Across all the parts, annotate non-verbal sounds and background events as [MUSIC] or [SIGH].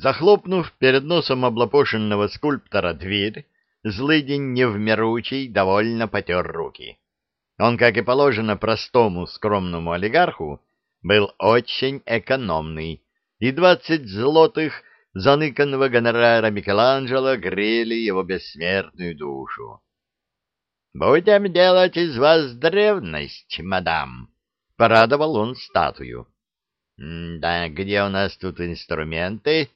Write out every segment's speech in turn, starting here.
Захлопнув перед носом облапошенного скульптора дверь, злыдень невмиручий довольно потер руки. Он, как и положено простому скромному олигарху, был очень экономный, и двадцать злотых заныканного гонорара Микеланджело грели его бессмертную душу. — Будем делать из вас древность, мадам, — порадовал он статую. — Да где у нас тут инструменты?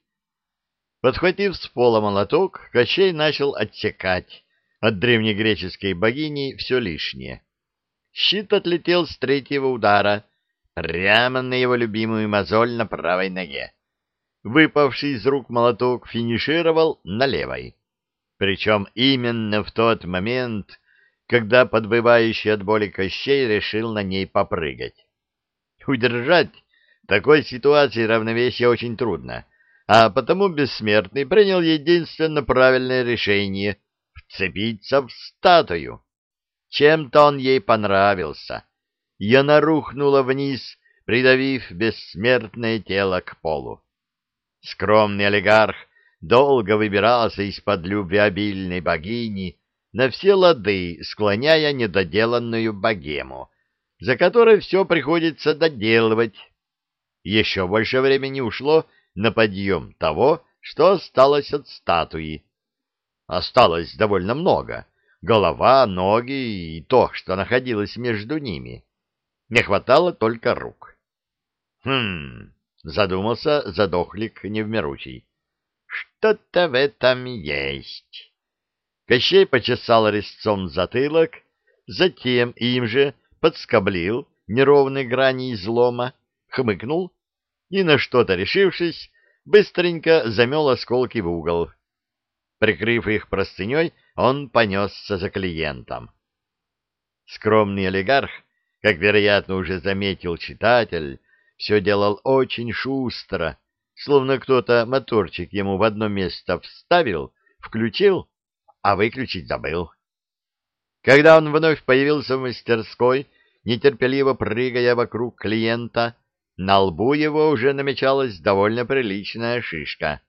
Подхватив с пола молоток, Кощей начал отсекать от древнегреческой богини все лишнее. Щит отлетел с третьего удара прямо на его любимую мозоль на правой ноге. Выпавший из рук молоток финишировал на левой. Причем именно в тот момент, когда подбывающий от боли Кощей решил на ней попрыгать. Удержать в такой ситуации равновесие очень трудно — а потому бессмертный принял единственно правильное решение — вцепиться в статую. Чем-то он ей понравился, и она рухнула вниз, придавив бессмертное тело к полу. Скромный олигарх долго выбирался из-под любвеобильной богини на все лады, склоняя недоделанную богему, за которой все приходится доделывать. Еще больше времени ушло на подъем того, что осталось от статуи. Осталось довольно много. Голова, ноги и то, что находилось между ними. Не хватало только рук. Хм, задумался задохлик невмиручий. Что-то в этом есть. Кощей почесал резцом затылок, затем им же подскоблил неровной грани излома, хмыкнул и, на что-то решившись, быстренько замел осколки в угол. Прикрыв их простыней, он понесся за клиентом. Скромный олигарх, как, вероятно, уже заметил читатель, все делал очень шустро, словно кто-то моторчик ему в одно место вставил, включил, а выключить забыл. Когда он вновь появился в мастерской, нетерпеливо прыгая вокруг клиента, на лбу его уже намечалась довольно приличная шишка.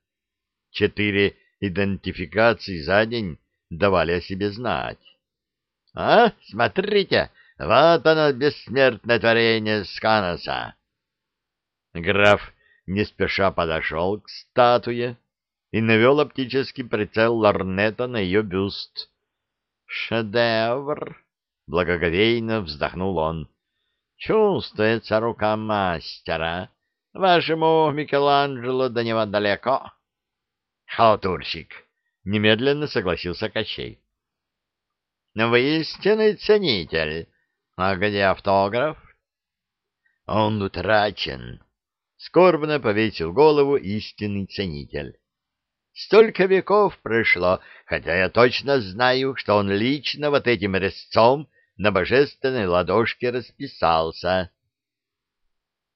Четыре идентификации за день давали о себе знать. — А, смотрите, вот оно, бессмертное творение Сканоса! Граф не спеша подошел к статуе и навел оптический прицел ларнета на ее бюст. «Шедевр!» — благоговейно вздохнул он. Чувствуется рука мастера. Вашему Микеланджело до него далеко. Халтурщик. Немедленно согласился Кощей. Вы истинный ценитель. А где автограф? Он утрачен. Скорбно повесил голову истинный ценитель. Столько веков прошло, хотя я точно знаю, что он лично вот этим резцом на божественной ладошке расписался.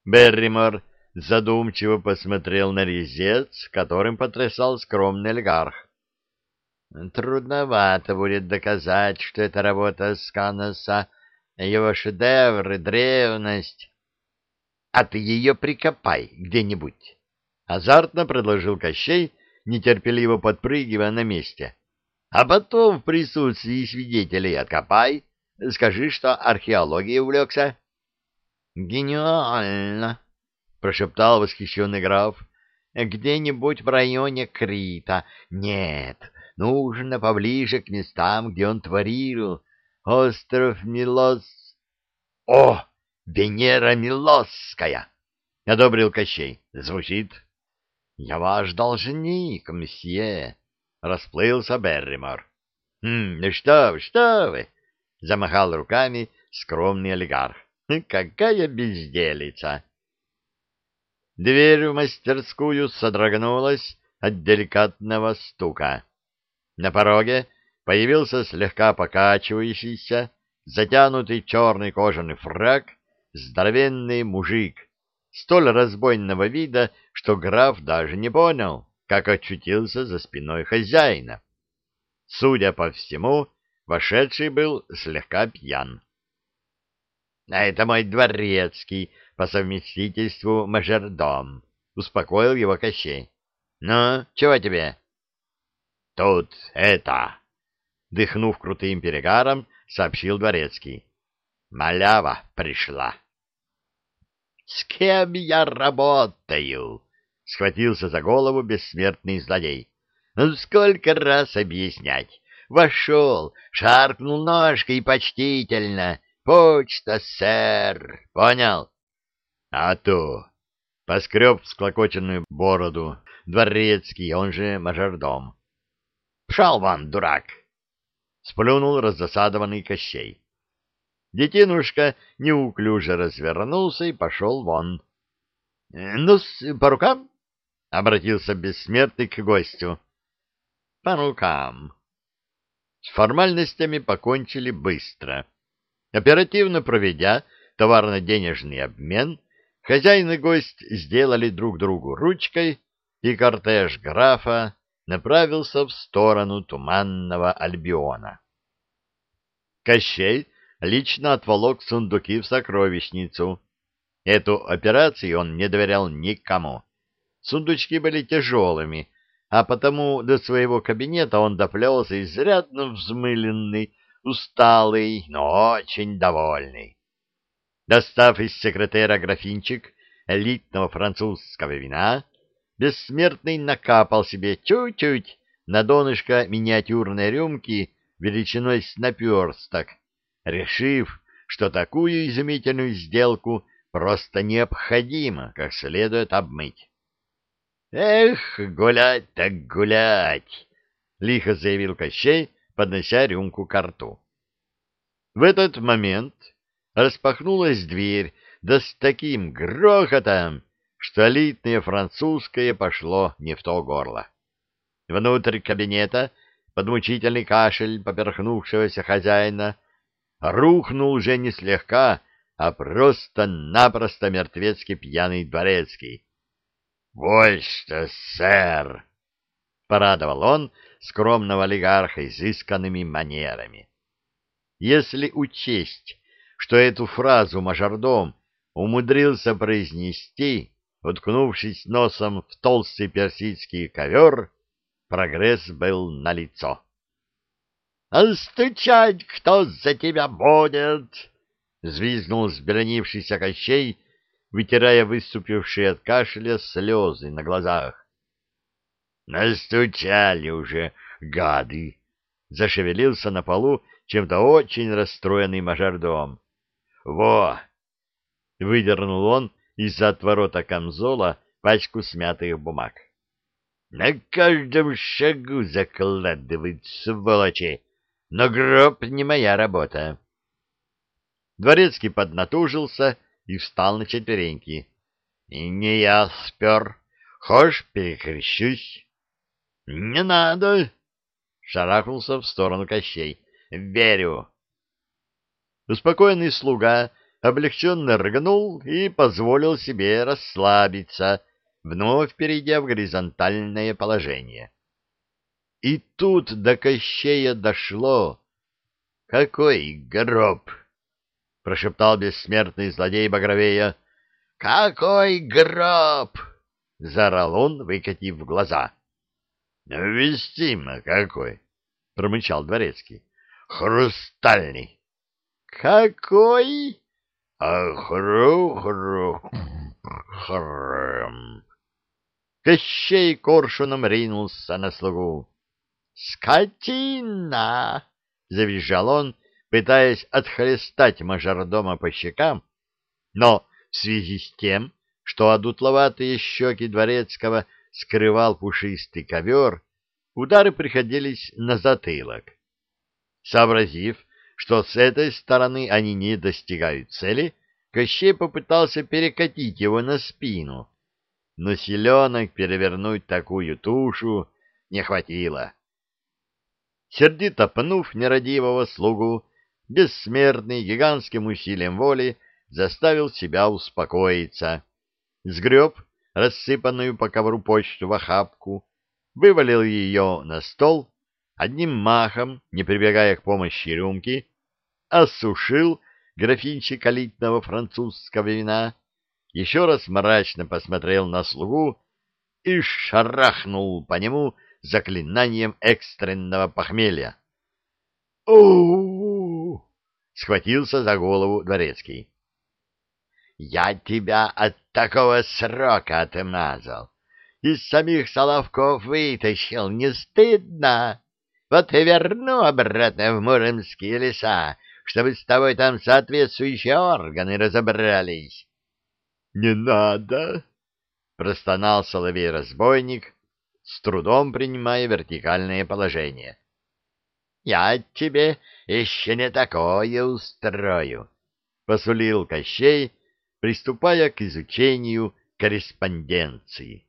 Берримор задумчиво посмотрел на резец, которым потрясал скромный олигарх. Трудновато будет доказать, что это работа Сканоса, его шедевр древность. А ты ее прикопай где-нибудь. Азартно предложил Кощей, нетерпеливо подпрыгивая на месте. А потом в присутствии свидетелей откопай Скажи, что археологией увлекся. — Гениально! — прошептал восхищенный граф. — Где-нибудь в районе Крита. Нет, нужно поближе к местам, где он творил. Остров Милос... — О, Венера Милосская! — одобрил Кощей. — Звучит. — Я ваш должник, мсье, — расплылся Берримор. — Хм, ну что вы, что вы! — замахал руками скромный олигарх. [LAUGHS] «Какая безделица!» Дверь в мастерскую содрогнулась от деликатного стука. На пороге появился слегка покачивающийся, затянутый черный кожаный фраг, здоровенный мужик, столь разбойного вида, что граф даже не понял, как очутился за спиной хозяина. Судя по всему, Вошедший был слегка пьян. — А это мой дворецкий, по совместительству мажордом, — успокоил его Кощей. Ну, чего тебе? Тут это, дыхнув крутым перегаром, сообщил дворецкий. Малява пришла. С кем я работаю? Схватился за голову бессмертный злодей. Ну, сколько раз объяснять? Вошел, шаркнул ножкой почтительно. Почта, сэр. Понял? А то. Поскреб всклокоченную бороду. Дворецкий, он же мажордом. Пшал вон, дурак! Сплюнул разосадованный Кощей. Детинушка неуклюже развернулся и пошел вон. — Ну, по рукам? — обратился бессмертный к гостю. — По рукам. С формальностями покончили быстро. Оперативно проведя товарно-денежный обмен, хозяин и гость сделали друг другу ручкой, и кортеж графа направился в сторону туманного Альбиона. Кощей лично отволок сундуки в сокровищницу. Эту операцию он не доверял никому. Сундучки были тяжелыми, а потому до своего кабинета он доплелся изрядно взмыленный, усталый, но очень довольный. Достав из секретера графинчик элитного французского вина, бессмертный накапал себе чуть-чуть на донышко миниатюрной рюмки величиной с наперсток, решив, что такую изумительную сделку просто необходимо как следует обмыть. «Эх, гулять так гулять!» — лихо заявил Кощей, поднося рюмку к рту. В этот момент распахнулась дверь, да с таким грохотом, что элитное французское пошло не в то горло. Внутрь кабинета, под мучительный кашель поперхнувшегося хозяина, рухнул уже не слегка, а просто-напросто мертвецкий пьяный дворецкий. «Вот что, сэр!» — порадовал он скромного олигарха изысканными манерами. Если учесть, что эту фразу мажордом умудрился произнести, уткнувшись носом в толстый персидский ковер, прогресс был налицо. «А стучать кто за тебя будет?» — взвизгнул сберонившийся Кощей, вытирая выступившие от кашля слезы на глазах. «Настучали уже, гады!» — зашевелился на полу чем-то очень расстроенный мажордом. «Во!» — выдернул он из-за отворота камзола пачку смятых бумаг. «На каждом шагу закладывают, сволочи! Но гроб не моя работа!» Дворецкий поднатужился и встал на четвереньки. — Не я спер. Хошь, перекрещусь. — Не надо! — шарахнулся в сторону Кощей. — Верю. Успокоенный слуга облегченно рыгнул и позволил себе расслабиться, вновь перейдя в горизонтальное положение. И тут до Кощея дошло. Какой гроб! Прошептал бессмертный злодей Багровея. «Какой гроб!» — заорал он, выкатив глаза. «Вестимо какой!» — промычал дворецкий. «Хрустальный!» «Какой?» «Хру-хру-хру!» «Хрм!» Кощей коршуном ринулся на слугу. «Скотина!» — завизжал он, пытаясь отхлестать мажордома по щекам, но в связи с тем, что одутловатые щеки дворецкого скрывал пушистый ковер, удары приходились на затылок. Сообразив, что с этой стороны они не достигают цели, Кощей попытался перекатить его на спину, но селенок перевернуть такую тушу не хватило. Сердито пнув нерадивого слугу, бессмертный гигантским усилием воли заставил себя успокоиться. Сгреб рассыпанную по ковру почту в охапку, вывалил ее на стол, одним махом, не прибегая к помощи рюмки, осушил графинчик элитного французского вина, еще раз мрачно посмотрел на слугу и шарахнул по нему заклинанием экстренного похмелья. у схватился за голову дворецкий. «Я тебя от такого срока отмазал. Из самих Соловков вытащил, не стыдно? Вот и верну обратно в Муромские леса, чтобы с тобой там соответствующие органы разобрались». «Не надо!» — простонал соловей-разбойник, с трудом принимая вертикальное положение. «Я тебе еще не такое устрою», — посулил Кощей, приступая к изучению корреспонденции.